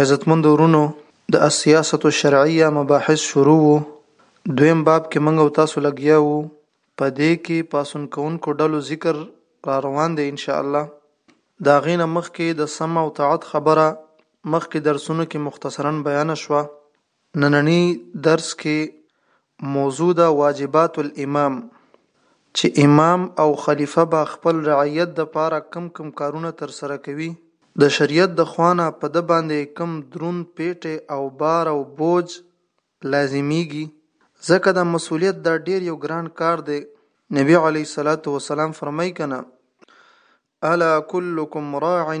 عزتمندو ورونو د السیاسة الشرعیه مباحث شروع وو دویم باب کې موږ او تاسو لګیا وو په دې کې پاڅون کوونکو ډلو ذکر را روان دی ان شاء الله د هغې نه مخکې د سمع او طاعت خبره مخکې درسونو کې مختصرا بیانه شوه ننني درس کې موضوع ده واجبات الامام چې امام او خلیفه به خپل رعیت د پاره کم کم کارونه تر سره کوي د شریعت د خوانه په د باندې کم درون پیټه او بار او بوج لازمیږي ځکه دا مسولیت دا ډیر یو ګران کار دی نبی علی صلوات و سلام فرمای کنه الا کلکم راع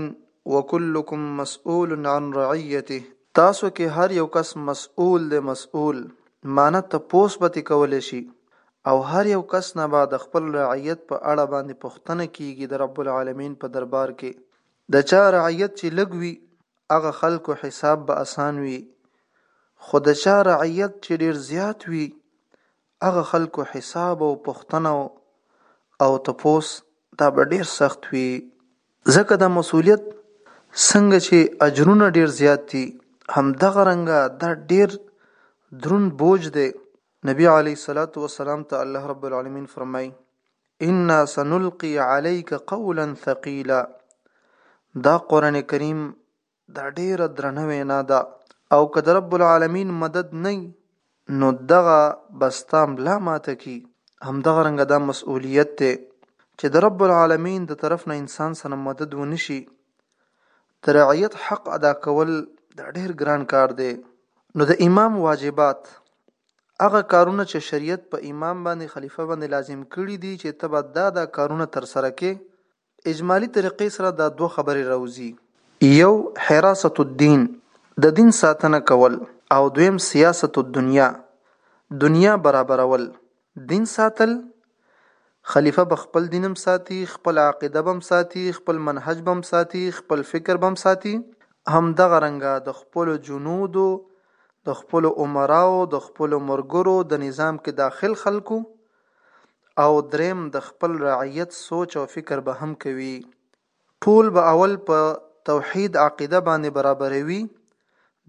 وکلکم مسؤول عن رعیته. تاسو کې هر یو کس مسؤول دی مسؤول معنی تپوس به ترې کولی شي او هر یو کس نه به د خپل رعیت په اړه باندې پوښتنه کیږي د رب العالمین په دربار کې د چا رعیت چې لږ وي هغه خلکو حساب به اسان وي خو د چا رعیت چې ډیر زیات وي هغه خلکو حساب او پوښتنه او تپوس دا به ډیر سخت وي ځکه دا مسولیت څنګه چې اجرونه ډیر زیات دي هم دغه رنګه دا ډیر درون بوج دی نبی علی صلوات و سلام ته الله رب العالمین فرمای ان سنلقي عليك قولا ثقيلا دا قران کریم دا ډیره درنه وینا ده او که د رب العالمین مدد نه وي نو دغه به ستا ملا ماته کړي همدغه رنګه دا مسؤلیت دی چې د رب العالمین د طرف نه انسان سره مدد ونه شي د رعیت حق ادا کول دا ډیر ګران کار دی نو د امام واجبات هغه کارونه چې شریعت په امام باندې خلیفہ باندې لازم کړی دي چې تبا دا دا کارونه تر سره کې اجمالي طریقې سره دا دوه خبرې راوځي. یو، حراسة الدین، د دین ساتنه کول، او دویم، سیاسة الدنیا، دنیا برابرول، دین ساتل، خلیفه به خپل دین هم ساتي، خپله عقیده به هم ساتي، خپل منهج به هم ساتي، خپل فکر به هم ساتي، همدغه رنګه د خپلو جنودو، د خپلو امراوو، د خپلو مرګرو، د نظام کې داخل خلکو او دریم د خپل رعیت سوچ او فکر به هم کوي ټول به اول په توحید عقیده باندې برابروي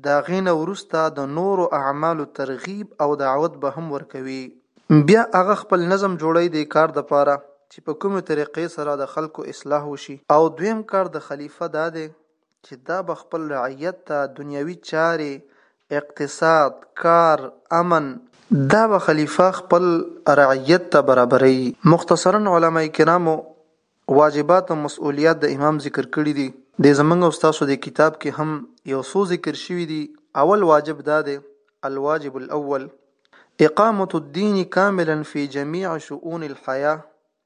د هغې نه وروسته د نورو اعمالو ترغیب او دعوت به هم ورکوي بیا هغه خپل نظم جوړی دی کار د پاره چې په کومې طریقې سره د خلکو اصلاح وشي او دویم کار د خلیفه دا دی چې دا به خپل رعیت ته دنیوي چارې، اقتصاد، کار، امن. دا به خلیفه خپل رعیت ته برابروي. مختصراً علماء کرامو واجبات او مسئولیات د امام ذکر کړي دي. دې زمونږ او ستاسو دې کتاب کې هم یو څو ذکر شوي دي. اول واجب دا دی، الواجب الاول، اقامة الدین کاملا فی جمیع شؤون الحیاة.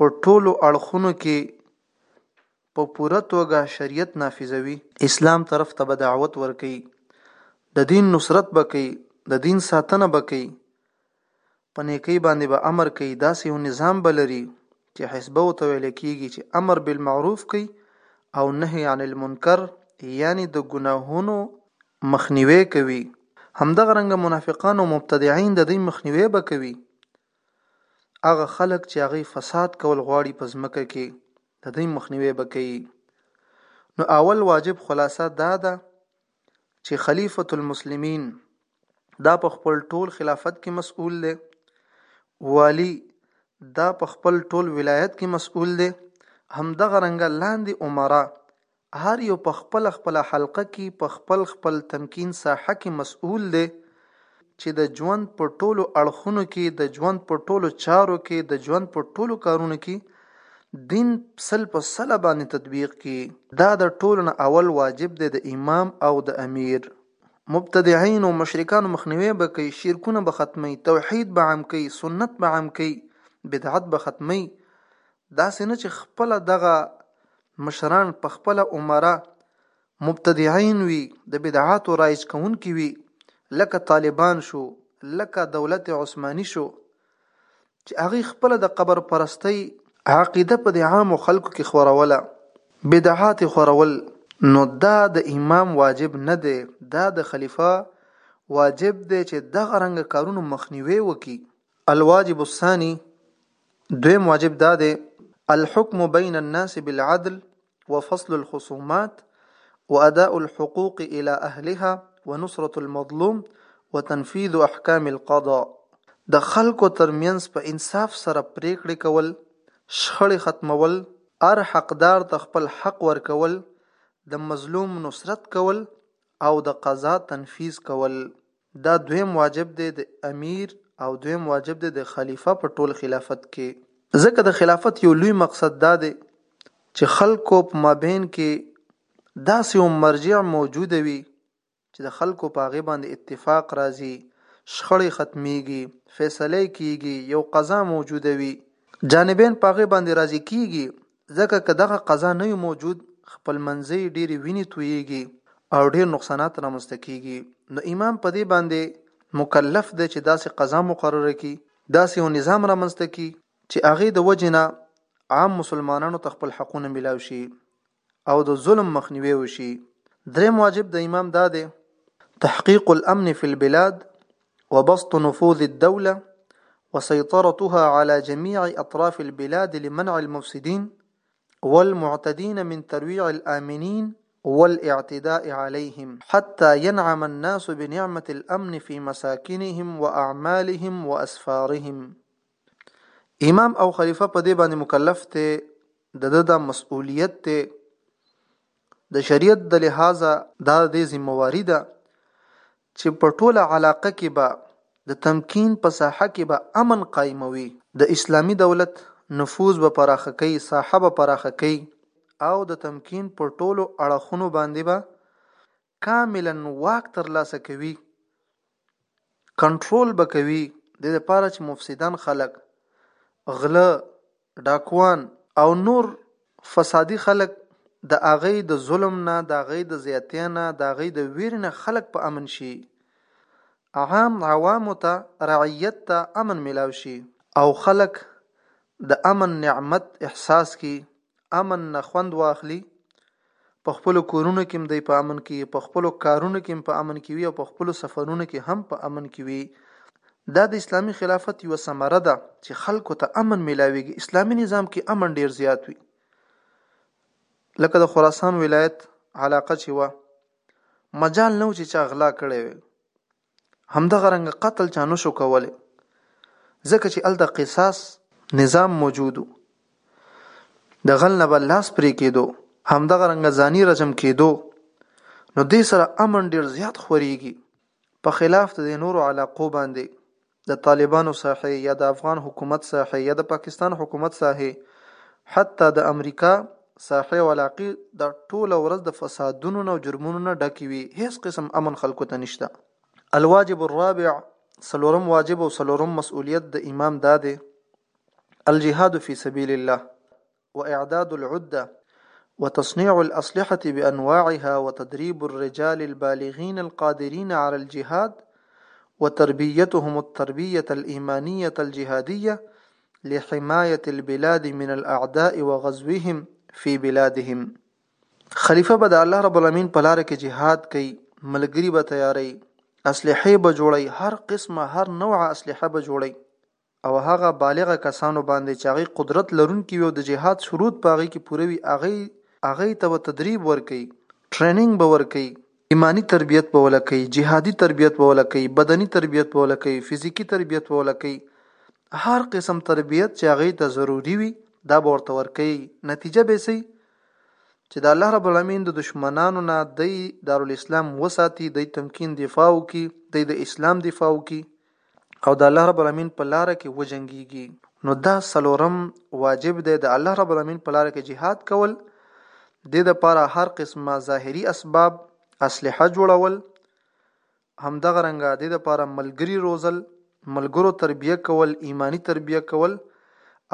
په ټولو اړخونو کې په پوره توګه شریعت نافذوي. اسلام طرف ته به دعوت ورکوي، د دین نصرت به کوي، د دین ساتنه به کوي، په نیکۍ باندې به امر کوي، داسې یو نظام به لري چې حزبه ورته ویل کېږي چې امر بالمعروف کوي او نهی عن المنکر یعنې د ګناهونو مخنیوی کوي، همدغه رنګه منافقان او مبتدعین د دوی مخنیوی به کوي هغه خلک چې هغه فساد کول غواړي په ځمکه کې د دې مخنیوي به کوي نو اول واجب خلاصه دا ده چې خلیفۃ المسلمین دا په خپل ټول خلافت کې مسؤل دی والی دا په خپل ټول ولایت کې مسؤل دی همدغه رنګه لاندې عمره هر یو په خپله خپله حلقه کی په خپل خپل تمکین ساحه کی مسئول دی چی د ژوند په ټولو اړخونو کی د ژوند په ټولو چارو کی د ژوند په ټولو کارونو کی دین سل په سله باندی تطبیق کی. دا د ټولو نه اول واجب دی د امام او د امیر. مبتدعین او مشرکانو مخنیوی به کوي، شرکونه به ختموي، توحید به عام کوي، سنت به عام کوي، بدعت به ختموي. داسی نه چی خپله دغه مشران په خپله امراء مبتدعين وي د بدعاتو رائج کوونکي وي لکه طالبان شو لکه دولت عثماني شو چې هغه خپل د قبر پرستۍ عقیده په د عامو خلکو کې خوروله بدعات خورول نو دا د امام واجب نه دی دا د خلیفه واجب دی چې دغه رنګ کارونو مخنیوي وکړي الواجب الثاني دویم واجب دا دی الحكم بين الناس بالعدل وفصل الخصومات وأداء الحقوق إلى أهلها ونصرة المظلوم وتنفيذ أحكام القضاء د خلکو ترمنځ په انصاف سره پریکړې کول شخړې ختمول هر حقدار ته خپل حق ورکول د مظلوم نصرت کول او د قضا تنفیذ کول دا دویم واجب دی د امیر او دویم واجب دی د خلیفه په ټول خلافت کې. ځکه د خلافت یو لوی مقصد دا دی چې خلکو په مابین کې داسې یو مرجع موجوده وي چې د خلکو په هغې باندې اتفاق راځي، شخړې ختمېږي، فیصلې کېږي، یو قضا موجوده وي، جانبین په هغې باندې راضي کېږي ځکه که دغه قضا نه وي موجود خپل منځي ډېرې وینې تویېږي او ډېر نقصانات رامنځته کېږي نو امام په دې باندې مکلف دی چې داسې قضا مقرره کړي، داسې یو نظام رامنځته کړي چې هغې د وجې نه عام مسلمانانو ته خپل حقونه ملاو شي او د ظلم مخنیوی وشي. درېیم واجب د امام دا دی، تحقیق الامن فی البلاد وبسط نفوذ الدوله وسيطرتها على جميع أطراف البلاد لمنع المفسدين والمعتدين من ترويع الآمنين والاعتداء عليهم حتى ينعم الناس بنعمة الأمن في مساكنهم وأعمالهم وأسفارهم امام او خليفة بدي باني باندې ددد ته د شریعت د لحاظه دا د دې ده چې په ټوله علاقه کې به د تمکین په ساحه کې به امن قایموي، د اسلامي دولت نفوذ به پراخه کوي، ساحه به پراخه کوي او د تمکین پر ټولو اړخونو باندې به کاملاً واک ترلاسه کوي، کنټرول به کوي، دې لپاره چې مفسدان خلک، غله، ډاکوان او نور فسادي خلک د هغوی د ظلم نه، د هغوی د زیاتي نه، د هغوی د ویرې نه خلک په امن شي، عام عوامو ته، رعیت ته امن ملاو شي. او خلک د امن نعمت احساس کړي، امن نه خوند واخلي. په خپلو کورونو کې هم دی په امن کې وي، په خپلو کارونو کې هم په امن کې وي او په خپلو سفرونو کې هم په امن کې وي. دا د اسلامي خلافت یوه ثمره ده چې خلکو ته امن میلاویږي. اسلامي نظام کې امن ډیر زیات وي. لکه د خراسان ولایت علاقه چې وه مجال نه و چې چا غلا کړی وي همدغه رنګ قتل چا نشو کولی ځکه چې الته قصاص نظام موجود د غل نه بل لاس پرې کېدو همدغه رنګ ځاني رجم کېدو نو دې سره امن ډیر زیات خوريږي په خلاف د نورو علاقو باندې د طالبانو ساحې یا د افغان حکومت ساحې یا د پاکستان حکومت ساحې حتی د امریکا ساحې او علاقې دا ټوله ورځ د فسادونو نه او جرمونو نه ډکې وي هیڅ قسم امن خلکو ته نشته الواجب الرابع سلورم واجب او سلورم مسؤلیت د امام دا دی الجهاد فی سبیل الله واعداد العده وتصنيع الاسلحه بانواعها وتدريب الرجال البالغين القادرين على الجهاد وتربيتهم التربيه الايمانيه الجهاديه لحمايه البلاد من الاعداء وغزوهم في بلادهم خليفه بدا الله رب العالمین بلارك جهاد كي ملقربة کوي اسلحې به جوړي هر قسمه هر نوعه اسلحه به جوړي او هغه بالغ کسانو باندې چې هغوی قدرت لرونکي وي او د جهاد شروط په هغوی کې پوره وي هغوی هغوی ته به تدریب ورکوي ټریننګ به ورکوي ایماني تربیت به وله کوي جهادي تربیت به وله کوي بدني تربیت به وله کوي فزیکي تربیت به وله کوي هر قسم تربیت چې هغوی ته ضروري وي دا به ورته ورکوي نتیجه به سي چې د الله رب العالمین د دشمنانو نه دی دارالاسلام وساتي دی تمکین دفاع وکړي دی د اسلام دفاع وکړي او د الله رب العالمين په لاره کې وجنګيږي نو دا څلورم واجب دی د الله رب العالمين په لاره کې جهاد کول د د پاره هر قسمه ظاهري اسباب اسلحه جوړول همدغه رنګه د د پاره ملګری روزل ملګرو تربیه کول ایمانی تربیه کول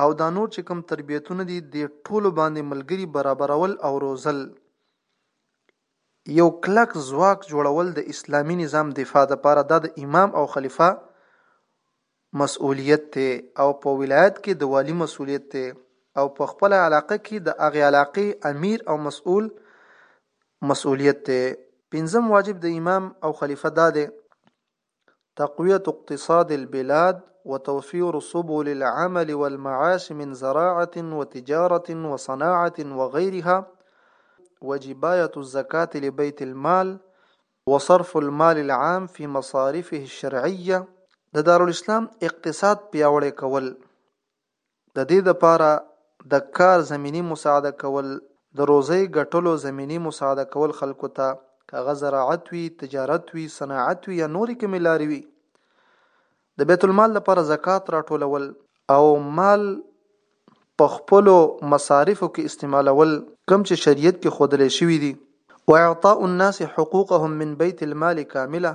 او دا نور چې کوم تربیتونه دي د ټولو باندې ملګری برابرول او روزل یو کلک ځواک جوړول د اسلامي نظام دفاع لپاره دا د امام او خلیفه مسؤلیت دی او په ولایت کې د والي مسؤلیت دی او په خپل علاقه کې د هغې علاقې امیر او مسؤل مسؤلیت دی پنځم واجب د امام او خلیفه دا دی تقویت اقتصاد البلاد وتوفير سبل العمل والمعاش من زراعة وتجارة وصناعة وغيرها وجباية الزكاة لبيت المال وصرف المال العام في مصارفه الشرعية د دارالاسلام اقتصاد پیاوړی کول د دې لپاره د کار زمیني مساعده کول، د روزۍ ګټلو زمیني مساعده کول خلکو ته، که هغه زراعت وي، تجارت وي، صناعت وي یا نورې کومې لارې وي، د بیت المال لپاره زکات راټولول او مال په خپلو مصارفو کې استعمالول کوم چې شریعت کې ښودل شوي دي، واعطاء الناس حقوقهم من بیت المال کامله،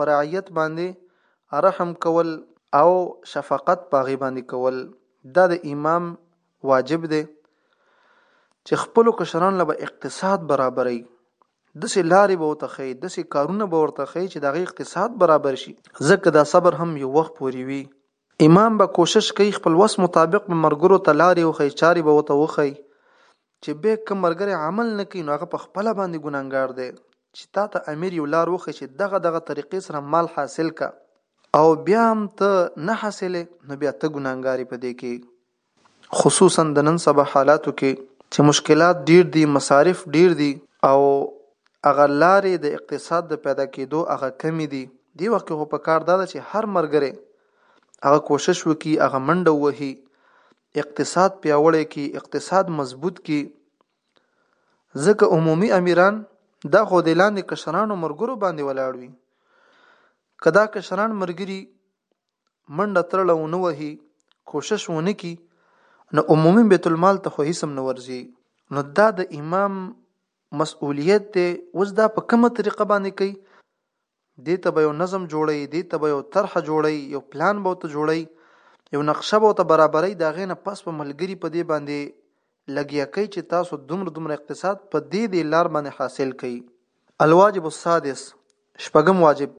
په رعیت باندې رحم کول او شفقت په هغې باندې کول دا د امام واجب دی چې خپلو کشرانو له به اقتصاد برابروي داسې لارې به ورته ښیي داسې کارونه به ورته ښیي چې د هغې اقتصاد برابر شي ځکه دا صبر هم یو وخت پورې وي امام به کوشش کوي خپل وس مطابق به مرګرو ته لارې وښيي چارې به وته وښيي چې به کوم مرګري عمل نه کوي نو هغه په خپل باندې ګناهګار دی چې تا ته امیر یو لار وښي چې دغه دغه طریقې سره مال حاصل کا او بیا هم ته نه حاصلې نو بیا ته ګناهګاری په دې کې خصوصا د نن سبا حالاتو کې چې مشکلات ډیر دي، مصارف ډیر دي او هغه لارې د اقتصاد د پیدا کېدو هغه کمې دي، دې وخت کې خو په کار دا ده چې هر ملګری هغه کوشش وکړي، هغه منډه ووهي، اقتصاد پیاوړی کړي، اقتصاد مضبوط کړي، ځکه عمومي امیران دا خو د لاندې کشرانو ملګرو باندې ولاړ وي، که دا کشران ملګري منډه ترړه ونه وهي کوشش ونه کی نو عمومي بیت المال ته خو هیڅ نه ورځي نو دا د امام مسؤلیت دی اوس دا په کومه طریقه باندې کوي دې ته به یو نظم جوړي دې ته به یو طرح جوړي یو پلان به ته جوړي یو نقشه به ته برابرې دا غینه پس په ملګری په دې باندې لګیا کوي چې تاسو دومره دومره اقتصاد په دې دې لار باندې حاصل کړئ الواجب السادس شپږم واجب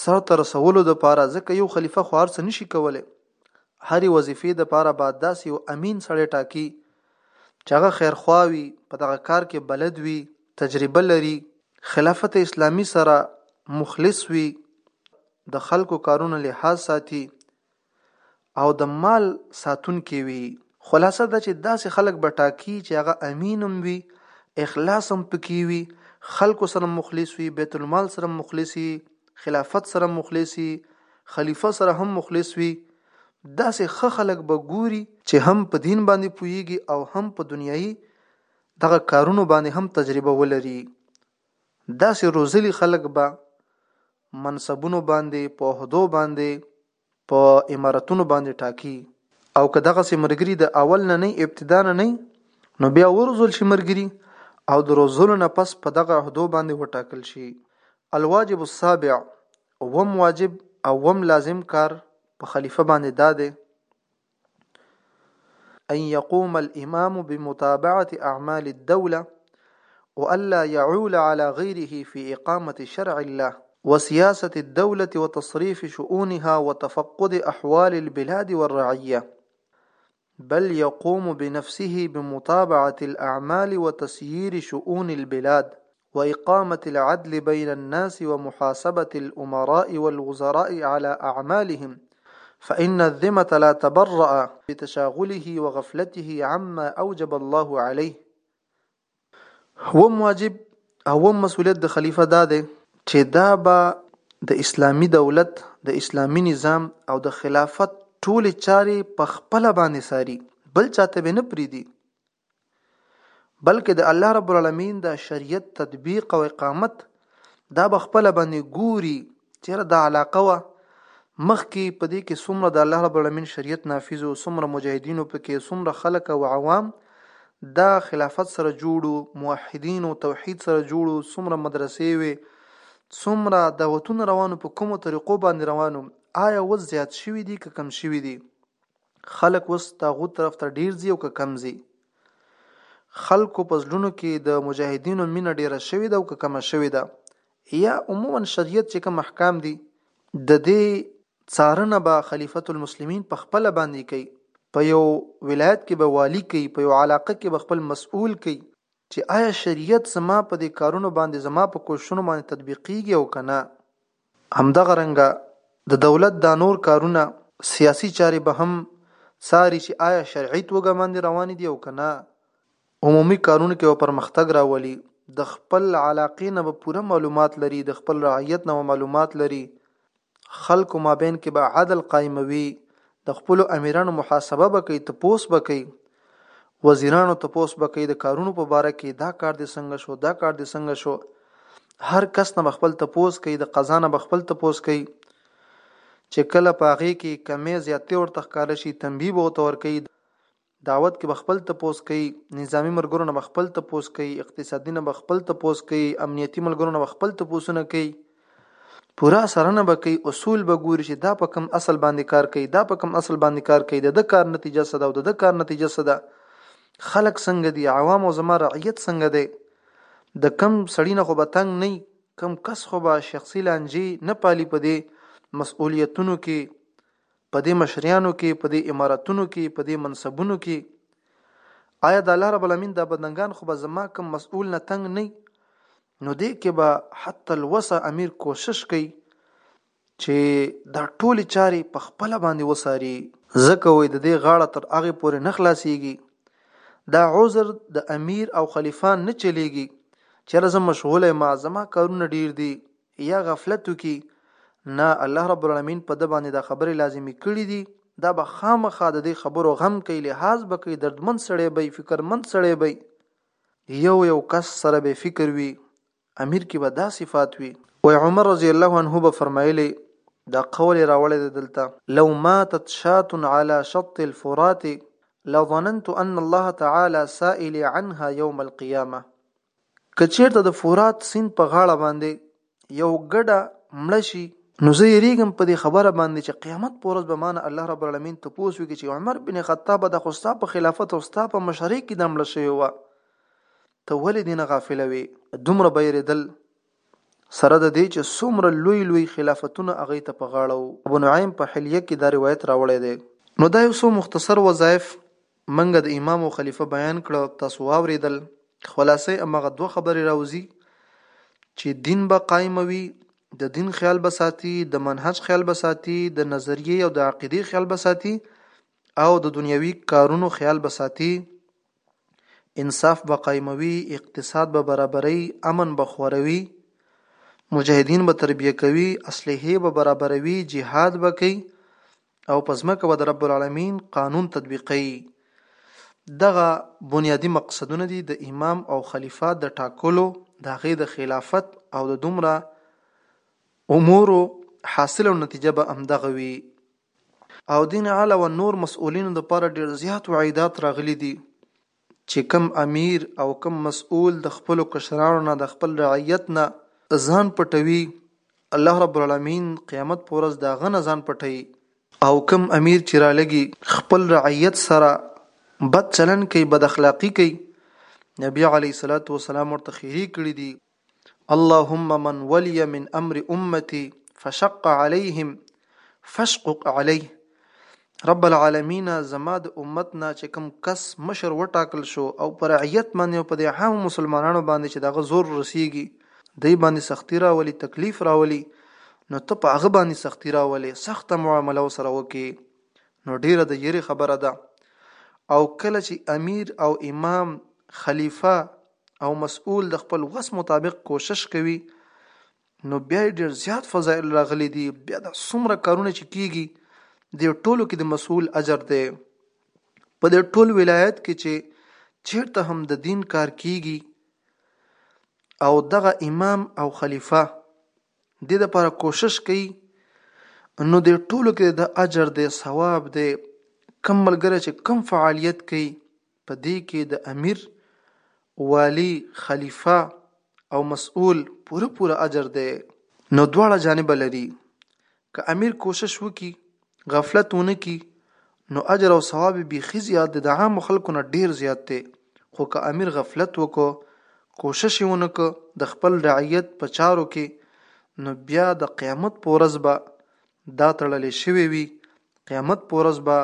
سر ته رسولو د پاره ځکه یو خلیفه خو هر څه نشي کولی هرې وظیفې د پاره با داسې یو امین سړی ټاکي چې هغه خیرخوا وي په دغه کار کې بلد وي تجربه لري خلافت اسلامي سره مخلص وي د خلکو کارونه لحاظ ساتي او د مال ساتونکی وي خلاصه دا چې داسې خلک به ټاکي چې هغه امین هم وي اخلاص هم پکې وي خلکو سره مخلص وي بیت المال سره مخلص وي خلافت سره مخلص وي خلیفه سره هم مخلص وي داسې ښه خلک به ګوري چې هم په دین باندې پوهیږي او هم په دنیایي دغه کارونو باندې هم تجربه ولري داسې روزلي خلک به منصبونو باندې په عهدو باندې په امارتونو باندې ټاکي او که دغه سي مرګري د اول نه نه ابتدا نه نه نو بیا ورزول شي مرګري او د روزلو نه پس په دغه عهدو باندې وټاکل شي الواجب السابع وم واجب او وم لازم کار په خلیفه باندې دا دی ان يقوم الامام بمتابعه اعمال الدوله والا يعول على غيره في اقامه شرع الله وسياسه الدوله وتصريف شؤونها وتفقد احوال البلاد والرعيه بل يقوم بنفسه بمتابعة الأعمال وتسيير شؤون البلاد واقامة العدل بين الناس ومحاسبة الامراء والوزراء على اعمالهم فان الذمة لا تبرأ بتشاغله وغفلته عما اوجب الله عليه اووم واجب اووم مسؤلیت د خلیفه دا دی چې دا به د اسلامي دولت د اسلامي نظام او د خلافت ټولې چارې په خپله باندې ساري بل چاته به نه پریدي بلکه د الله رب العالمین د شریعت تطبیق او اقامت دا به خپل باندې ګوري چیرې دا علاقه وه مخکې په دې کې څومره د الله رب العالمین شریعت نافذ او څومره مجاهدینو په کې څومره خلک او عوام دا خلافت سره جوړو موحدین او توحید سره جوړو څومره مدرسې وي څومره دعوتونه روانو په کومو طریقو باندې روانو آیا وز زیات شوي دي که کم شوي دي خلک اوس طاغوت طرف ته ډیر ځي او که کم ځي خلکو په زړونو کې د مجاهدینو مینه ډیره شوې ده او که کمه شوې ده یا عموما شریعت چې کوم احکام دي د دې څارنه به خلیفۃ المسلمین په خپل باندې کوي په یو ولایت کې به والی کوي په یو علاقه کې به خپل مسؤل کوي چې آیا شریعت زما په دې کارونو باندې زما په کوششونو باندې تطبیقیږي او کنه همدغه رنګه د دولت دا نور کارونه سیاسي چارې به هم څاري چې آیا شرعي توګه باندې روانې دي او که نه، عمومي کارونو کې به پرمختګ راولي، د خپل علاقې نه به پوره معلومات لري، د خپل رعیت نه به معلومات لري، خلکو مابین کې به عدل قایموي، د خپلو امیرانو محاسبه به کوي، تپوس به کوي، وزیرانو تپوس به کوي د کارونو په باره کې دا کار دې څنګه شو دا کار دې څنګه شو هر کس نه خپل تپوس کوي د قضا نه خپل تپوس کوي چې کله پاغي کې کمی زیاتې ورته ښکار شي تنبیه به وتور کوي دعوت کې بخپل تپوس کوي نظامی مرګرو نه بخپل تپوس کوي اقتصادي نه بخپل تپوس کوي امنیتي ملګرو نه بخپل تپوسونه کوي پوره څارنه به کوي اصول به ګوري چې دا په کوم اصل باندې کار کوي دا په کوم اصل باندې کار کوي د د کار نتیجه څه ده او د د کار نتیجه څه ده خلک څنګه دي عوام او زما رعیت څنګه دی د کم سړی نه خو به تنګ نه کم کس خو به شخصي لانجې نه پالي په دې مسؤلیتونو کې په دې مشریانو کې په دې اماراتونو کې په دې منصبونو کې آیا د الله رب العالمین د بدنګان خو به زما کم مسؤل نه تنګ نه نو دې کې به حتی الوسه امیر کوشش کوي چې دا ټولې چارې په خپل باندې وساري ځکه وې د دې غاړه تر هغه پورې نه خلاصيږي دا عذر د امیر او خلیفان نه چلیږي چې لازم مشغوله ما زما کارونه ډیر دي یا غفلت وکي نه الله رب العالمین په د باندې دا خبره لازمي کړې دي دا به خامخا د دې خبرو غم کوي لحاظ به کوي دردمن سړی به فکرمن سړی به يو يو کس سره به فکر وي امير کې به دا صفات وي. وای عمر رضی الله عنه به فرمایلی دا قول یې راوړی دی دلته. لو ماتت شاة على شط الفرات لظننت ان الله تعالی سائلي عنها يوم القيامة که چېرته د فرات سيند په غاړه باندې یو ګډه مړه شي نو زه یریږم په دې خبره باندې چې قیامت پر ورځ به مانه الله رب العالمین ته پوسوي چې عمر بن خطاب د خوستا په خلافت او ستا په مشرۍ کې د مړ شوی و ته ولې دینه غافل وي دومره بیریدل سره د دې چې څومره لوی لوی خلافتونه هغه ته په غاړه وو ابو نعیم په حلیه کې دا روایت راوړی دی نو دا یو څو مختصر وظایف مونږ د امام او خلیفه بیان کړ تاسو واوریدل خلاصه امغه دوه خبرې راوځي چې دین به قائموي د دین خیال به ساتي د منهج خیال به ساتي د نظریه او د عقیده خیال به ساتي او د دنیوي کارونو خیال به ساتي انصاف به قائموي اقتصاد به برابري امن به خوروي مجاهدین به تربیه کوي اصلحه به برابروي جهاد به کوي او په ځمکه به د رب العالمین قانون تطبیقوي. دغه بنیادي مقصدونه دي د امام او خلیفه د ټاکلو، د هغې د خلافت او د دومره امورو حاصله نتیجه به همدغه وي. او دین عالوه نور مسؤلینو لپاره ډېر زیات وعیدات راغلي دي چې کوم امیر او کوم مسئول د خپلو کشرانو نه د خپل رعیت نه ځان پټوي الله رب العالمین قیامت په ورځ د هغه نه ځان پټوي او کوم امیر چې رالږي خپل رعیت سره بد چلن کوي بد اخلاقي کوي نبی علیه السلام ورته خیرې کړي دي اللهم من ولي من امر امتي فشق عليهم فشقق عليه رب العالمین زما د امت نه چې کوم کس مشر وټاکل شو او پر رعیت باندې او په دې عام مسلمانانو باندې چې دغه زور رسیږي دی باندې سختی راولي تکلیف راولي نو ته په هغه باندې سختی راولي سخته معامله سره وکي نو ډیره د یری خبره ده او کله چې امیر او امام خلیفہ او مسؤل د خپل وس مطابق کوشش کوي نو بیا ډیر زیات فضایل راغلي دي بیا دا څومره کارونه چې کیږي د ټولو کې د مسؤل اجر دی په د ټول ولایت کې چې چیرته هم د دین کار کیږي او دغه امام او خلیفہ د دې لپاره کوشش کوي نو د ټولو کې د اجر دی ثواب دی کم ملګری چې کم فعالیت کوي په دې کې د امیر، والي، خلیفه او مسؤل پوره پوره اجر دی، نو دواړه جانبه لري، که امیر کوشش وکړي، غفلت ونه کړي، نو اجر او ثواب یې بیخي زیات دی، د عامو خلکو نه ډېر زیات دی، خو که امیر غفلت وکړ، کوشش یې ونه کړ د خپل رعیت په چارو کې، نو بیا د قیامت په ورځ به دا تړلې شوې وي، قیامت په ورځ به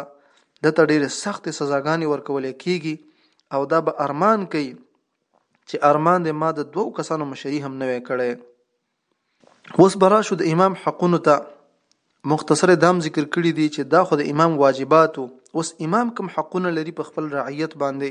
ده ته ډېرې سختې سزاګانې ورکولې کېږي او دا به ارمان کوي چې ارمان دې ما د دوو کسانو مشري هم نه وی کړی. اوس به راشو د امام حقونو ته. مختصر دام ذکر کړي دي چې دا خو د امام واجباتو اوس امام کوم حقونه لري په خپل رعیت باندې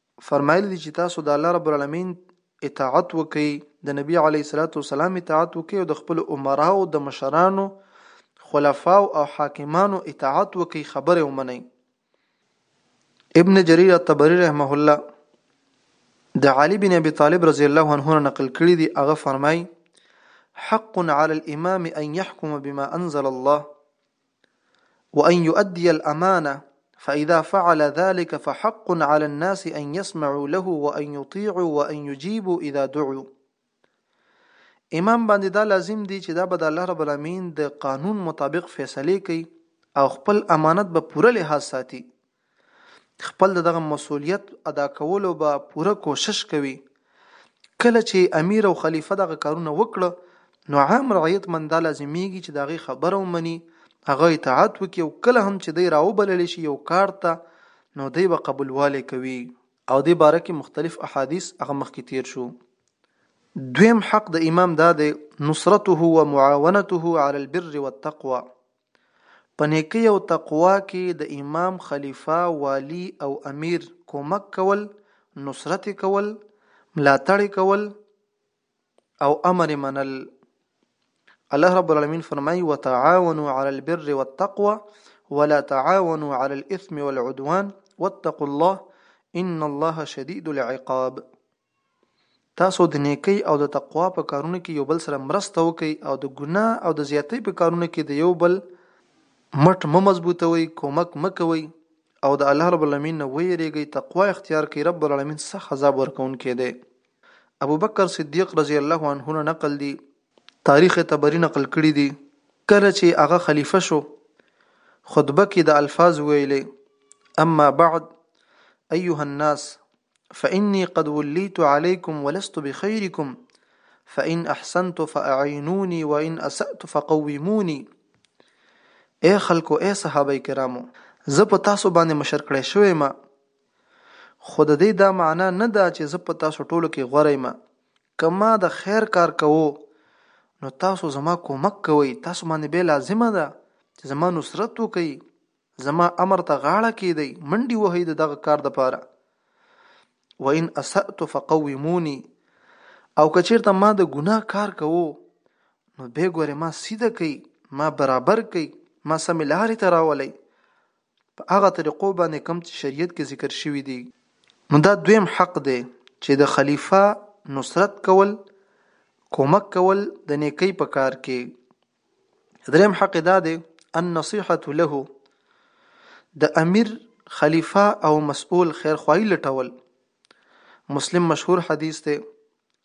فرمایلي دي چې تاسو د الله رب العالمین اطاعت وکړئ، د نبی علیه الصلوة والسلام اطاعت وکړئ او د خپلو امراو، د مشرانو، خلفاو او حاکمانو اطاعت وکړئ، خبرې ومنئ. ابن جریر الطبری رحمه الله د علی بن ابي طالب رضی الله عنه نقل کړی دی هغه فرمای حق على الامام ان يحكم بما انزل الله وان يؤدي الامانه فاذا فعل ذلك فحق على الناس ان يسمعوا له وان يطيعوا وان يجيبوا اذا دعوا امام باندې دا لازم دی چې دا به د الله رب العالمین د قانون مطابق فیصله کوي او خپل امانت به پوره لحاظ ساتي خپل د دغه مسولیت ادا کولو به پوره کوشش کوي کله چې امیر او خلیفه دغه کارونه وکړه نو عام رعیت من دا لازمیږي چې دغه خبره ومني هغه اطاعت وکړي او کله هم چې دی راوبلل شي یو کار ته نو دی به قبولواله کوي او دې باره کې مختلف احادیث هغه مخکې تیر شو دویم حق د امام دا دی نصرته و معاونته علی البر والتقوى په نېکۍ او تقوا کې د امام، خلیفه، والي او امیر کومک کول، نصرت یې کول، ملاتړ یې کول او امر یې منل. الله رب العالمین فرمایي وتعاونوا علی البر والتقوى ولا تعاونوا علی الاثم والعدوان واتقوا الله ان الله شدید العقاب. تاسو د نیکۍ او د تقوا په کارونو کې یو بل سره مرسته وکړئ او د ګناه او د زیاتۍ په کارونو کې د یو بل مټ مه مضبوطوئ کومک مه کوئ او د الله رب العالمین نه ویریږئ تقوا اختیار کړئ رب العالمین سخت عذاب ورکوونکی دی ابو بکر صدیق رضی الله عنه نه نقل دی تاریخ طبري نقل کړي دي، کله چې هغه خلیفه شو خطبه کې د الفاظ ویلې اما بعد ایها الناس فإني قد وليت عليكم ولست بخيركم فإن أحسنت فأعينوني وإن أسأت فقوموني اے خلکو اے صحابه کرامو زه په تاسو باندې مشر کړی شوی ما خو د دې دا معنا نه ده چې زه په تاسو ټولو کې غوره یم که ما د خیر کار کوو نو تاسو زما کومک کوئ، تاسو باندې بیا لازمه ده چې زما نصرت وکړئ، زما امر ته غاړه کېدئ، منډې وهئ د دغه کار دپاره. وان اسأت فقوموني او که چېرته ما د ګناه کار کوو نو بې ګورې ما سیده کړئ، ما برابر کړئ، ما سمې لارې ته راولئ. په هغه طریقو باندې کوم چې شریعت کې ذکر شوي دي نو دا دویم حق دی چې د خلیفه نصرت کول کومک کول د نیکی په کار کې دریم حق دا دی النصيحه له د امیر خلیفه او مسئول خیرخواهی لټول مسلم مشهور حدیث دی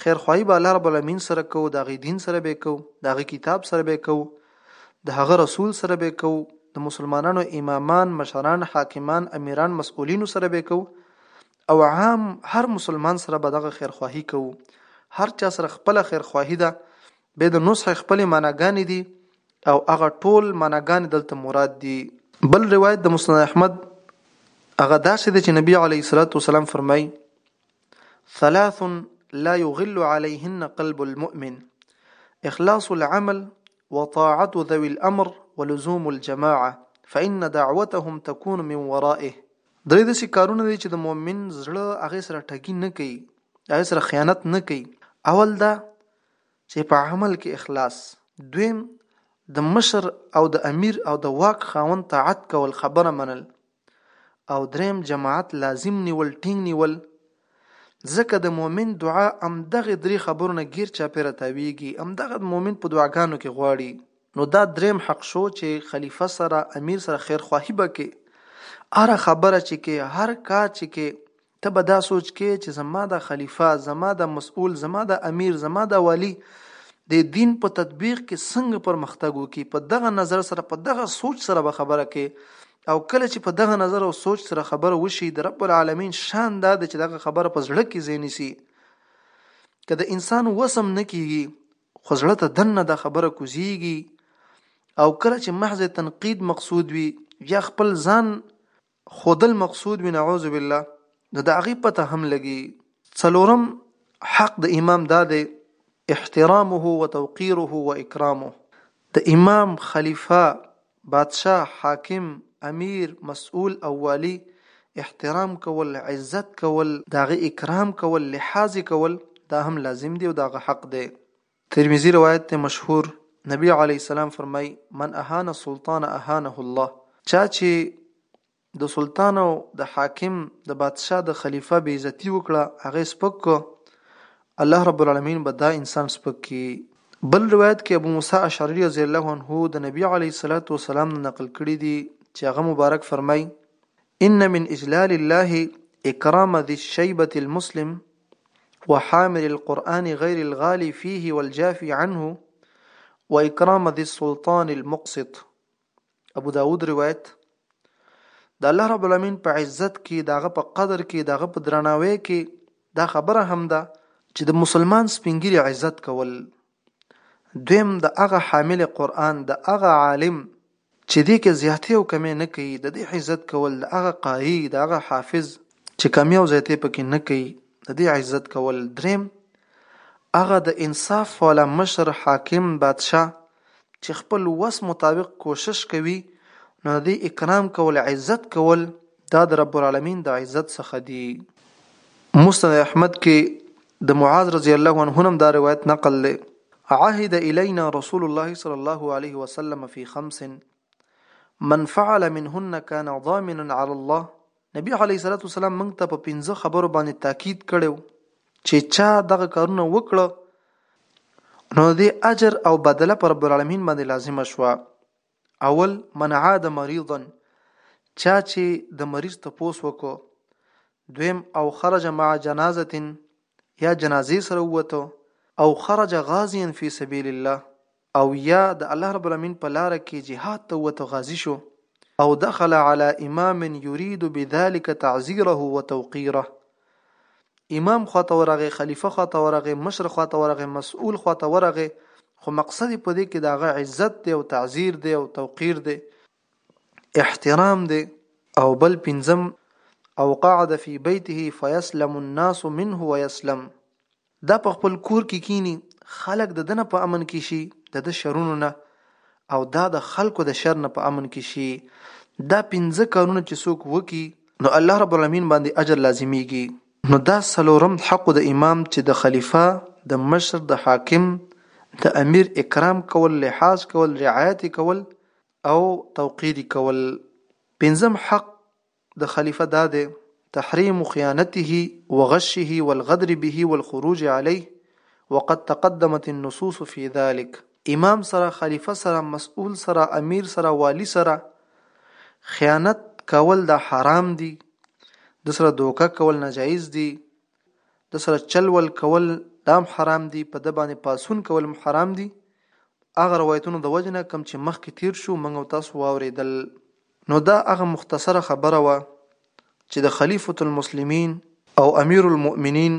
خیرخواهي به الله رب العالمین سره کوو د هغې دین سره به یې کوو د هغه کتاب سره به یې کوو د هغه رسول سره به یې کوو د مسلمانانو امامان مشران حاکمان امیران مسؤلینو سره به یې کوو او عام هر مسلمان سره به دغه خیرخواهي کوو هر چا سره خپله خیرخواهي ده به د نصح خپلې معناګانې دي او هغه ټول معناګانې دلته مراد دي بل روایت د مسند احمد هغه داسې دی چې نبی علیه الصلاۃ والسلام فرمایي ثلاث لا يغل عليهن قلب المؤمن اخلاص العمل وطاعة ذوي الامر ولزوم الجماعه فان دعوتهم تكون من ورائه درې داسې کارونه دي چې د مؤمن زړه هغه سره ټګي نه کوي هغه سره خیانت نه کوي اول دا چې په عمل کې اخلاص دویم د مشر او د امیر او د واک خاوند طاعت کول خبره منل او دریم جماعت لازم نیول ټینګ نیول ځکه د مؤمن دعا ام دغه درې خبرو نه غیر چاپیره تاویږي ام دغه مؤمن په دعاګانو کې غواړي نو دا دریم حق شو چې خلیفہ سره امیر سره خیر خواهی بکې هر خبره چې کې هر کار چې کې ته به دا سوچ کې چې زما دا خلیفه زما دا مسؤل زما دا امیر زما دا والی د دین په تطبیق کې څنګه پرمختګ وکړي په دغه نظر سره په دغه سوچ سره به خبره کوي او کله چې په دغه نظر او سوچ سره خبره وشي د رب العالمین شان دا د چې دغه خبره په زړه کې زینی سي که د انسان وسم نه کیږي خو زړه ته دنه د خبره کوزيږي او کله چې محض تنقید مقصود وي یا خپل ځان ښودل مقصود وي نعوذ بالله نو د هغې پته هم لګي څلورم حق د امام دا دی احترامه و توقیره و اکرامه د امام خلیفه بادشاه حاکم امیر مسئول او والی احترام کول عزت کول داغه اکرام کول لحاظ کول دا هم لازم دی او داغه حق دی ترمذي روایت دی مشهور نبی علیه السلام فرمای من اهان السلطان اهانه الله چا چې د سلطان او د حاکم د بادشاه د خلیفہ بی عزتی وکړه هغه سپک کو الله رب العالمین به دا انسان سپک کی بل روایت کې ابو موسی اشعری رضی الله عنه د نبی علیه الصلاۃ والسلام نه نقل کړی دی چې هغه مبارک فرمای ان من اجلال الله اکرام ذی الشیبه المسلم وحامل القرآن غير الغالي فيه والجافي عنه واکرام ذي السلطان المقسط ابو داود روایت د الله رب العالمین په عزت کې داغه په قدر کې داغه په درناوي کې دا خبره هم ده چې د مسلمان سپینګری عزت کول دویم د هغه حامل قرآن د هغه عالم چې دې کې زیاتې او کمې نه کوي د دې عزت کول د هغه قاری د هغه حافظ چې کمې او زیاتې پکې نه کوي د دې عزت کول دریم هغه د انصاف والا مشر حاکم بادشاه چې خپل وس مطابق کوشش کوي نو د اکرام کول عزت کول دا د رب العالمين د عزت څخه دي. مسند احمد کې د معاذ رضی الله عنه هم دا روایت نقل دی عهد الینا رسول الله صلی الله علیه وسلم فی خمس من فعل منهن كان ضامنا على الله نبی علیه الصلاۃ والسلام موږ ته په پنځه خبرو باندې تاکید کړو چې چا دغه کارونه وکړه نو دې اجر او بدله پر رب العالمین باندې لازمه شوه اول من عاد مريضا چا چې د مریض تپوس وکړو دویم او خرج مع جنازه یا جنازې سره وته او خرج غازيا فی سبیل الله او یا د الله رب العالمین په لار کې jihad ته وته غازی شو او دخل على امام يريد بذلك تعزيره وتوقيره امام خواته ورغی خلیفه خواته ورغی مشر خواته ورغی مسؤل خواته ورغی خو مقصد په دې کې داغه عزت دی او تعزیر دی او توقیر دی احترام دی او بل پنځم او قعد فی بیته فیسلم الناس منه ویسلم دا په خپل کور کې کیني، خلک د ده نه په امن کې شي، د ده شرونو نه، او دا د خلکو د شر نه په امن کې شي. دا پنځه کارونه چې څوک وکړي. نو الله رب العالمین باندې اجر لازمیږي. نو دا څلورم حق د امام چې د خلیفه، د مشر، د حاکم، د امیر اکرام کول، لحاظ کول، رعایت یې کول او توقیر یې کول. پنځم حق د خلیفه دا دی، تحریم خیانته وغشه والغدر به والخروج علیه وقد تقدمت النصوص فی ذلک، امام سره، خلیفه سره، مسئول سره، امیر سره، والي سره خیانت کول دا حرام دي، ده سره دوکه کول ناجایز دي، ده سره چل ول کول دا هم حرام دي، په ده باندې پاڅون کول هم حرام دي، هغه روایتونو د وجې نه کوم چې مخکې تیر شو موږ او تاسو واوریدل. نو دا هغه مختصره خبره وه چې د خلیفة المسلمین او امیر المؤمنین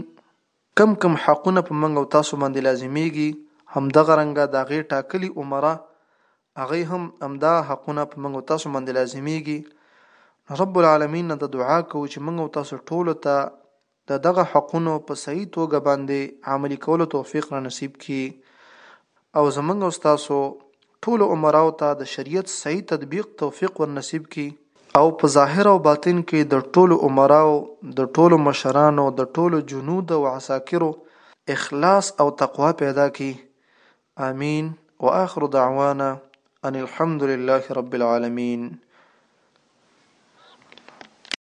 کوم کوم حقونه په موږ او تاسو باندې لازمیږي همدغه رنګه د هغې ټاکلي عمره هغه هم همدا حقونه په موږ او تاسو باندې لازمیږي نو رب العالمین نه د دعا کوو چې موږ او تاسو ټولو ته د دغه حقونو په صحیح توګه باندې عملي کولو توفیق را نصیب کړي او زمونږ او ستاسو ټولو امراو ته د شریعت صحیح تطبیق توفیق ور نصیب کړي. او په ظاهر او باطن کې د ټولو امراو، د ټولو مشرانو، د ټولو جنود او عساکرو اخلاص او تقوا پیدا کړي. آمین وآخر دعوانا ان الحمدلله رب العالمین.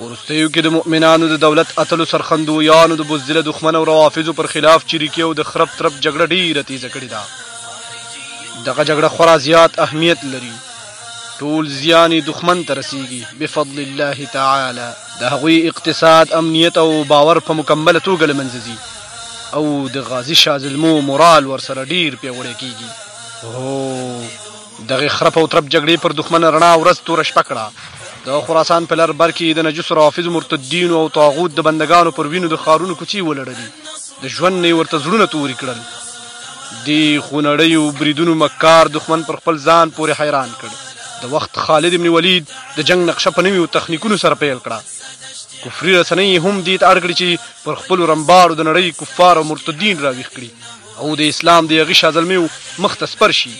وروستیو کې د مؤمنانو د دولت اتلو سرخندویانو د بزدله دښمن او روافضو پر خلاف چریکې او د خرپ ترپ جګړه ډیره تیزه کړې ده دغه جګړه خورا زیات اهمیت لري ټول زیان دښمن ته رسیږي بفضل الله تعالی د هغوی اقتصاد امنیت او باور په مکمله توګه له منځه ځي او د غازي شاه زلمو مورال ورسره ډیر پیاوړی کیږي هو دغې خرپ او ترپ جګړې پر دښمن رڼا ورځ توره شپه کړه. د خراسان په لر بر کې یې د نجسو روافضو مرتدینو او طاغوت د بندګانو پر وینو د ښارونو کوڅې ولړلي، د ژوند نه یې ورته زړونه توري کړل. دې خونړیو بریدونو مکار دښمن پر خپل ځان پورې حیران کړ. د وخت خالد ابن ولید د جنګ نقشه په نویو تخنیکونو سره پیل کړه. کفري رسنۍ یې هم دې ته اړ کړې چې پر خپلو رمباړو د نړۍ کفار او مرتدین راویښ کړي. او د اسلام د یغي شازلمیو مخ ته سپر شي.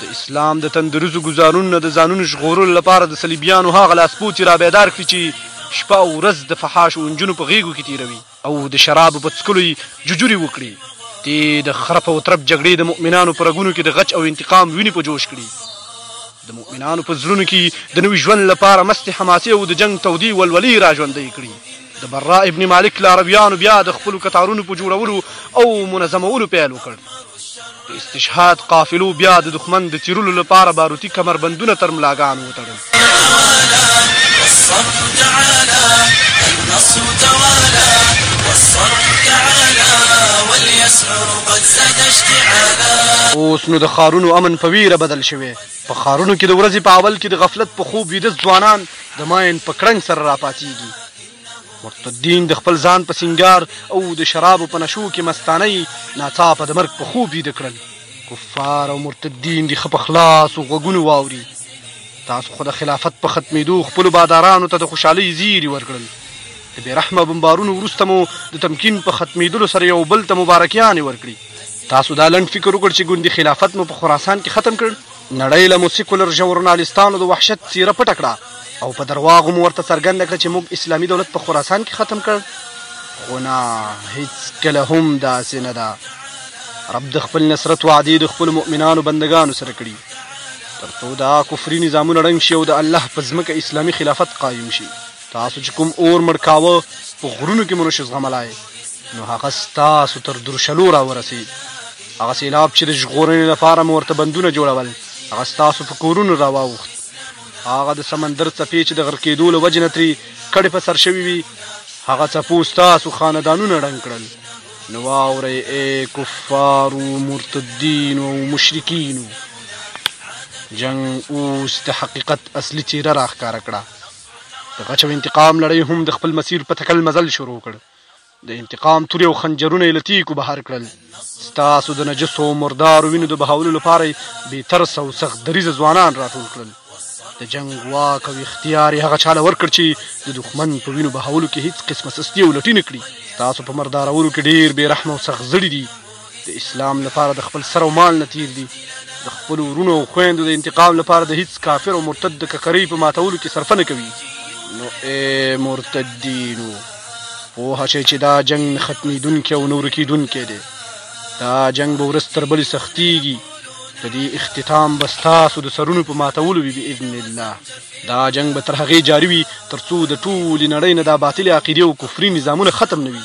د اسلام د تندرزو ګزارونو نه د ځانونو ژغورلو لپاره د صلیبیانو هغه لاسپوڅي رابیدار کړي چې شپه او ورځ د فحاشو انجونو په غیږو کې تیروي او د شرابو په څکلو یې ججوري وکړي. دې د خرپ او ترپ جګړې د مؤمنانو په رګونو کې د غچ او انتقام وینې په جوش کړي. د مؤمنانو په زړونو کې د نوي ژوند لپاره مستې حماسې او د جنګ تودې ولولې را ژوندۍ کړي د برا ابن مالک لارویانو بیا د خپلو کتارونو په جوړولو او منظمولو پیل وکړ د استشهاد قافلو بیا د دښمن د تیرولو لپاره باروتي کمربندونه تر ملاګانو وتړل النصر توالى والصرح تعالى واليسعر قد زاد اشتعالا اوس نو د خارونو امن په ویره بدل شوی په ښارونو کې د ورځې په اول کې د غفلت په خوب ویده ځوانان د ماین په کړنګ سره راپاڅېږي مرتدین د خپل ځان په سنگار او د شرابو په نشو کې مستانه ناڅاپه د مرګ په خوب ویده کړل کفار او مرتدین د خپ خلاص او غوګونو واوري تاسو خو د خلافت په ختمېدو خپل بادارانو ته د خوشحالي زیری ورکړل د بیرحمه بمبارونو وروسته مو د تمکین په ختمېدلو سره یو بل ته مبارکیانې ورکړي تاسو دا لنډ فکر وکړ چې ګوندي خلافت مو په خراسان کې ختم کړ نړۍ له مو سیکولر ژورنالیستانو د وحشت څیره پټه کړه او په درواغو مو ورته څرګنده کړه چې موږ اسلامي دولت په خراسان کې ختم کړ خو نه هیڅکله هم داسې نه ده رب د خپل نصرت وعدې د خپل مؤمنانو بندگانو سره کړي ترڅو دا کفري نظامونه ړنګ شي او د الله په ځمکه اسلامي خلافت قایم شي تاسو چې کوم اور مړ کاوه په غرونو کې مونږ زغملای نو هغه ستاسو تر درشلو را ورسید هغه سیلاب چې د ژغورنې لپاره مو ورته بندونه جوړول هغه ستاسو په کورونو را واوښت هغه د سمندر څپې چې د غرق کېدو له وجې نه ترې کډې په سر شوي وي هغه څپو ستاسو خاندانونه ړنګ کړل نو واورئ ای کفارو مرتدینو او مشرکینو جنګ اوس د حقیقت اصلي څېره راښکاره کړه د غچ او انتقام لړۍ هم د خپل مسیر په تکل مزل شروع کړ د انتقام تورې او خنجرونه یې له تیکو بهر کړل ستاسو د نجسو او مردارو وینو د بهولو لپاره یې بې ترسه او سخت دریځه ځوانان راټول کړل د جنگ واک او اختیار یې هغه چاله ورکړ چې د دښمن په وینو بهولو کې هیڅ قسمه سستي او لټي نه کړي تاسو په مردارولو کې ډیر بې رحمه او سخت زړي دي د اسلام لپاره د خپل سر او مال نه تیر دي د خپل ورونو او خويندو د انتقام لپاره د هیڅ کافر او مرتد د ککرۍ په ماتولو کې صرف نه کوي نو اے مرتدینو پوه شئ چې دا جنگ ختمیدونکی او نور کیدونکی دی دا جنگ به ورځ تر بلې سختیږي د دې اختتام به ستاسو د سرونو په ماتولو وي باذن الله دا جنگ به تر هغې جاري وي تر څو د ټولې نړۍ نه دا باطلې عقیدې او کفري نظامونه ختم نه وي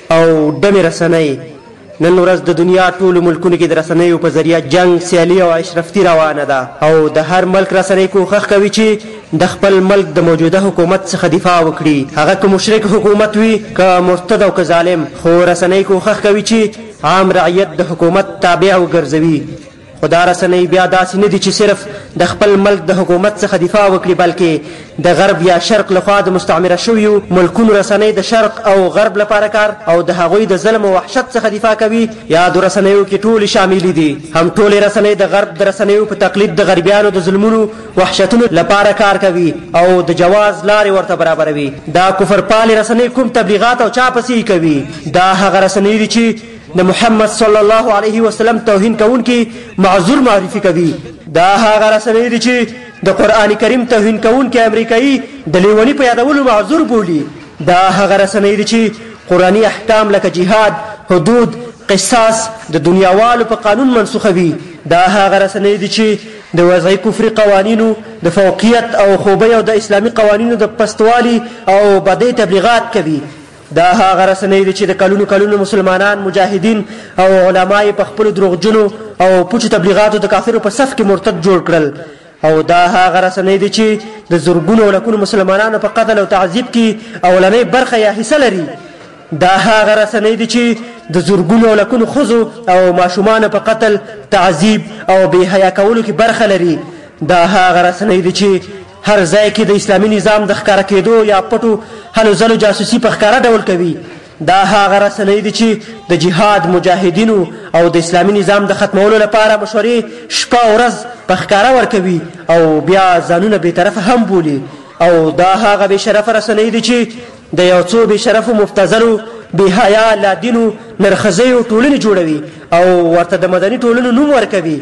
او ډمې رسنۍ نن ورځ د دنیا ټولو ملکونو کې د رسنیو په ذریعه جنګ، سیالي او عشرفتي روانه ده او د هر ملک رسنۍ کوښښ کوي چې د خپل ملک د موجوده حکومت څخه دفاع وکړي هغه که مشرک حکومت وي که مرتد او که ظالم خو رسنۍ کوښښ کوي چې عام رعیت د حکومت تابع وګرځوي. خو دا رسنۍ بیا داسې نه دي چې صرف د خپل ملک د حکومت څخه دفاع وکړي بلکې د غرب یا شرق لخوا د مستعمره شویو ملکونو رسنۍ د شرق او غرب لپاره کار او د هغوی د ظلم او وحشت څخه دفاع کوي یادو رسنیو کې ټولې شاملې دي هم ټولې رسنۍ د غرب د رسنیو په تقلید د غربیانو د ظلمونو وحشتونو لپاره کار کوي او د جواز لارې ورته برابروي دا کفر پالې رسنۍ کوم تبلیغات او چا پسې کوي دا هغه رسنۍ دي چې د محمد صلی الله علیه وسلم توهین کوونکي معذور معرفي کوي دا هغه رسنۍ دي چې د قران کریم توهین کوونکي امریکایي د لیونی په یادولو معذور بولي دا هغه رسنۍ دي چې قرآني احکام لکه جهاد حدود قصاص د دنیاوالو په قانون منسوخوي دا هغه رسنۍ دي چې د وضعي کفري قوانینو د فوقیت او خوبۍ او د اسلامي قوانینو د پستوالي او بدۍ تبلیغات کوي دا هغه رسنۍ دي چې د کلونو کلونو مسلمانان مجاهدین او علما یې په خپلو دروغجنو او پوچو تبلیغاتو د کافرو په صف کې مرتد جوړ کړل او دا هغه رسنۍ دي چې د زرګونو او لکونو مسلمانانو په قتل او تعذیب کې اولنۍ برخه یا حصه لري دا هغه رسنۍ دي چې د زرګونو او لکونو ښځو او ماشومانو په قتل تعذیب او بې حیا کولو کې برخه لري دا هغه رسنۍ دي چې هر ځای کې د اسلامي نظام د ښکاره کېدو یا پټو هلو ځلو جاسوسي په ښکاره ډول کوي دا هغه رسنۍ دي چې د جهاد مجاهدینو او د اسلامي نظام د ختمولو لپاره مشورې شپه او ورځ په ښکاره ورکوي او بیا ځانونه بېطرفه هم بولي او دا هغه بې شرفه رسنۍ دي چې د یو څو بې شرفو مبتزلو بې حیا لادینو نرخزیو ټولنې جوړوي او ورته د مدني ټولنو نوم ورکوي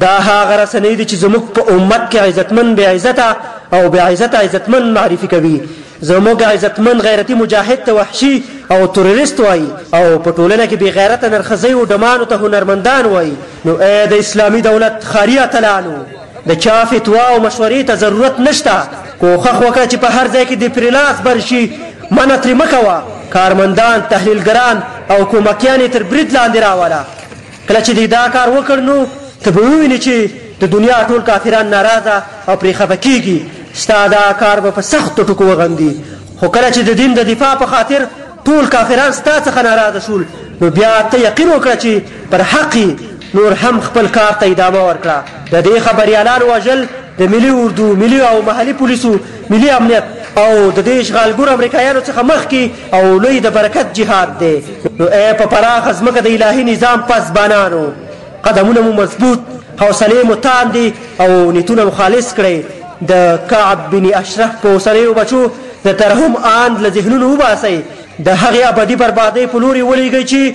دا هغه رسنۍ دي چې زموږ په امت کې عزتمن بې عزته او بې عزته عزتمن معرفي کوي زموږ عزتمن غیرتي مجاهد ته وحشي او تروریست وایي او په ټولنه کې بې غیرته نرخزیو ډمانو ته هنرمندان وایي نو ای د اسلامي دولت ښاري اتلانو د چا فتوا او مشورې ته ضرورت نشته کوښښ وکړه چې په هر ځای کې د پرې لاس بر شي منع ترې مه کوه کارمندان تحلیلګران او کومکیان یې تر برید لاندې راوله کله چې دی دا کار وکړ نو ته به ووینې چې د دنیا ټول کافران ناراضه او پرې خفه کېږي، ستا دا کار به په سختو ټکو وغندي، خو کله چې د دین د دفاع په خاطر ټول کافران ستا څخه ناراضه شول نو بیا ته یقین وکړه چې پر حق یې، نور هم خپل کار ته ادامه ورکړه. د دې خبریالانو وژل. د ملي اردو، ملي او محلي پولیسو، ملي امنیت او د دې اشغالګرو امریکایانو څخه مخکې او لوی د برکت جهاد دی. نو ای په پراخه ځمکه د الهي نظام پاسبانانو! قدمونه مو مضبوط، حوصلې مو تاندې او نیتونه مو خالص کړئ، د کعب بن اشرف په اوسنیو بچو د ترحم آند له ذهنونو وباسئ، د هغې ابدي بربادۍ په لوري ولیږئ چې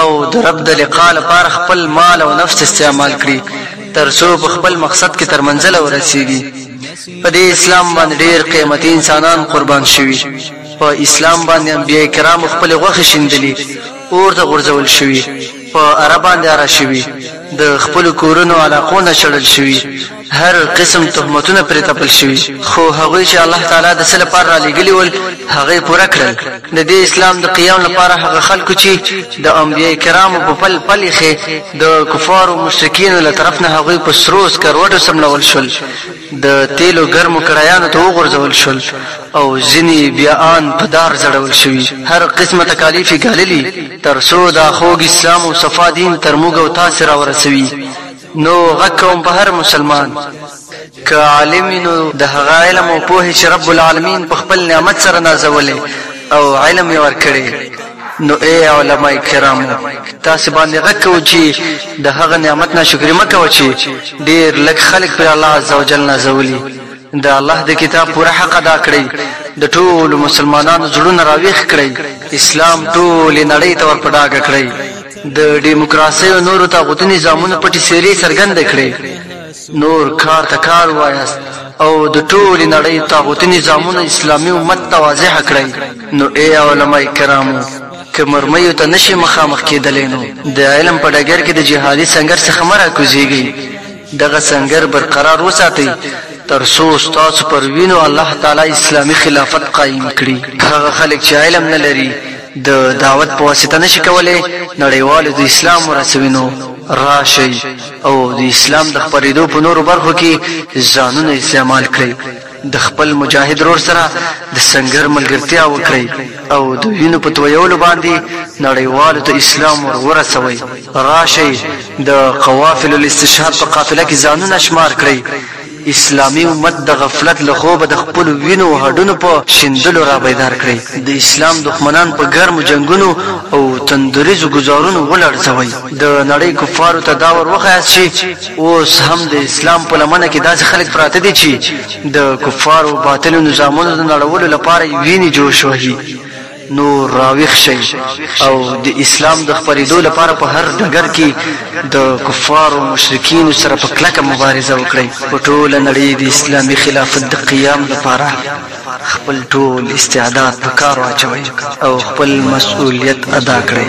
او د رب د لقاء لپاره خپل مال او نفس استعمال کړي ترڅو په خپل مقصد کې تر منزله ورسیږي په دې اسلام باندې ډیر قیمتي انسانان قربان شوي په اسلام باندې انبیای کرام خپل غوښه شیندلي اور ته غورځول شوي په عربان دي را شوي د خپل کورونو علاقو نه شړل شوي هر قسم تهمتونه پرې تپل شوي، خو هغوی چې الله تعالی د څه لپاره رالېږلي ول، هغه یې پوره کړل. د دې اسلام د قیام لپاره هغه خلکو چې د انبیاء کرامو په پل پل ایښی، د کفارو او مشرکینو له طرف نه هغوی په سرو سکروټو څملول شول، د تېلو ګرمو کړایانو ته وغورځول شول او ځینې بیا آن په دار ځړول شوي، هر قسمه تکالیف یې ګاللي، تر څو دا خوږ اسلام او صفا دین تر موږ او تاسې راورسوي. نو غږ کوم په هر مسلمان که عالم وي نو د هغه علم او پوهې چې رب العالمین په خپل نعمت سره نازولی او علم یې ورکړی نو اے علماء کرام تاسو باندې غږ کوو چې د هغه نعمت ناشکري مه کوئ چې ډېر لږ خلک پر الله عزوجل نازولي د الله د کتاب پوره حق ادا کړئ د ټولو مسلمانانو زړونه راویښ کړئ اسلام ټولې نړۍ ته ورپډاګه کړئ د ډیموکراسۍ او نورو طاغوتي نظامونو پټې څېرې څرګندې کړې. نور کار ته کار وایاست او د ټولې نړۍ طاغوتي نظامونه اسلامي امت ته واضح کړئ. نو ای علماء کرامو! که مرمیو ته نه شئ مخامخ کېدلی نو د علم په ډګر کې د جهادي سنګر څخه مه راکوزېږئ. دغه سنګر برقرار وساتئ ترڅو ستاسو پر وینو الله تعالی اسلامي خلافت قایم کړي. هغه خلک چې علم نه لري د دعوت په واسطه نشي کولی نړیوالو د اسلام ورسوي نو راشئ او د اسلام د خپرېدو په نورو برخو کې ځانونه استعمال کړئ د خپل مجاهد رور سره د سنگر ملګرتیا وکړئ او د وینو په تویولو باندې نړیوالو ته اسلام ور ورسوئ راشئ د قوافل الاستشهاد په قافله کې ځانونه شمار کړئ، اسلامي امت د غفلت له خوبه د خپلو وینو او هډونو په شیندلو را بیدار کړئ، د اسلام دښمنان په ګرمو جنګونو او تندوریزو ګوزارونو ولړزوئ، د نړۍ کفارو ته دا ور وښایاست چې اوس هم د اسلام په لمنه کې داسې خلک پراته دي چې د کفارو باطلو نظامونو د نړولو لپاره یې وینې جوش وهي. نو راویښ شئ او د اسلام د خپرېدو لپاره په هر ډګر کې د کفارو مشرکینو سره په کلکه مبارزه وکړئ. په ټوله نړۍ د اسلامي خلافت د قیام لپاره خپل ټول استعداد په کار واچوئ او خپل مسؤلیت ادا کړئ.